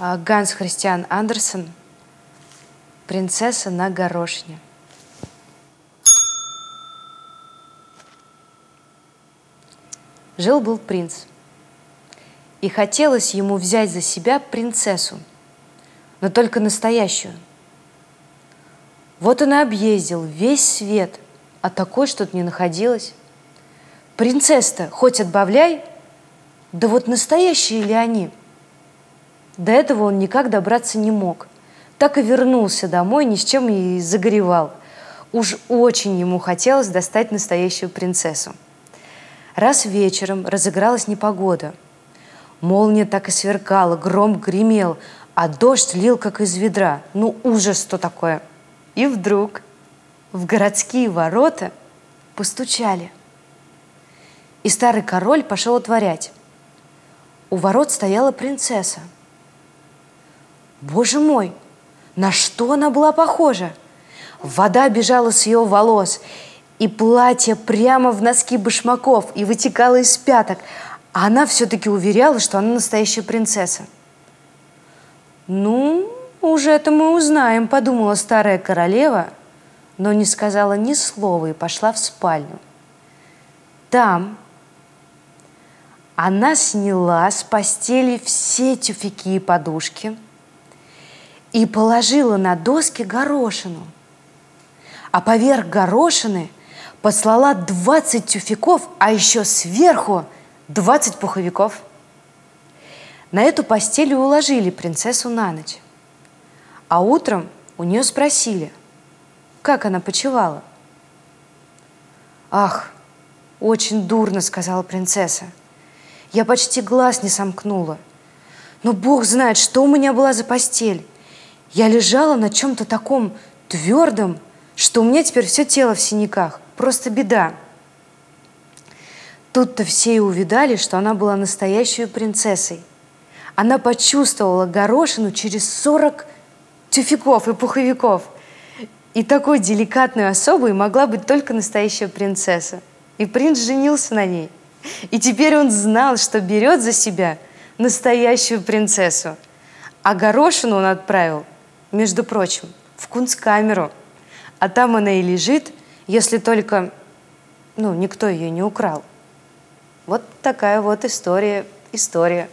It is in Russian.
А, Ганс Христиан Андерсон «Принцесса на горошине». Жил-был принц, и хотелось ему взять за себя принцессу, но только настоящую. Вот он и объездил весь свет, а такой что-то не находилось. Принцесса-то хоть отбавляй, да вот настоящие ли они – до этого он никак добраться не мог. Так и вернулся домой, ни с чем и загоревал. Уж очень ему хотелось достать настоящую принцессу. Раз вечером разыгралась непогода. Молния так и сверкала, гром гремел, а дождь лил, как из ведра. Ну, ужас-то такое. И вдруг в городские ворота постучали. И старый король пошел отворять. У ворот стояла принцесса – Боже мой, на что она была похожа? Вода бежала с ее волос, и платье прямо в носки башмаков и вытекало из пяток, а она все-таки уверяла, что она настоящая принцесса. «Ну, уже это мы узнаем», — подумала старая королева, но не сказала ни слова и пошла в спальню. Там она сняла с постели все тюфяки и подушки — и положила на доски горошину. А поверх горошины послала 20 тюфяков, а еще сверху 20 пуховиков. На эту постель уложили принцессу на ночь. А утром у нее спросили, как она почевала. «Ах, очень дурно», — сказала принцесса. «Я почти глаз не сомкнула. Но Бог знает, что у меня была за постель. Я лежала на чем-то таком твердом, что у меня теперь все тело в синяках. Просто беда. Тут-то все и увидали, что она была настоящей принцессой. Она почувствовала горошину через сорок тюфяков и пуховиков. И такой деликатной особой могла быть только настоящая принцесса. И принц женился на ней. И теперь он знал, что берет за себя настоящую принцессу. А горошину он отправил между прочим, в кунсткамеру. А там она и лежит, если только, ну, никто ее не украл. Вот такая вот история, история.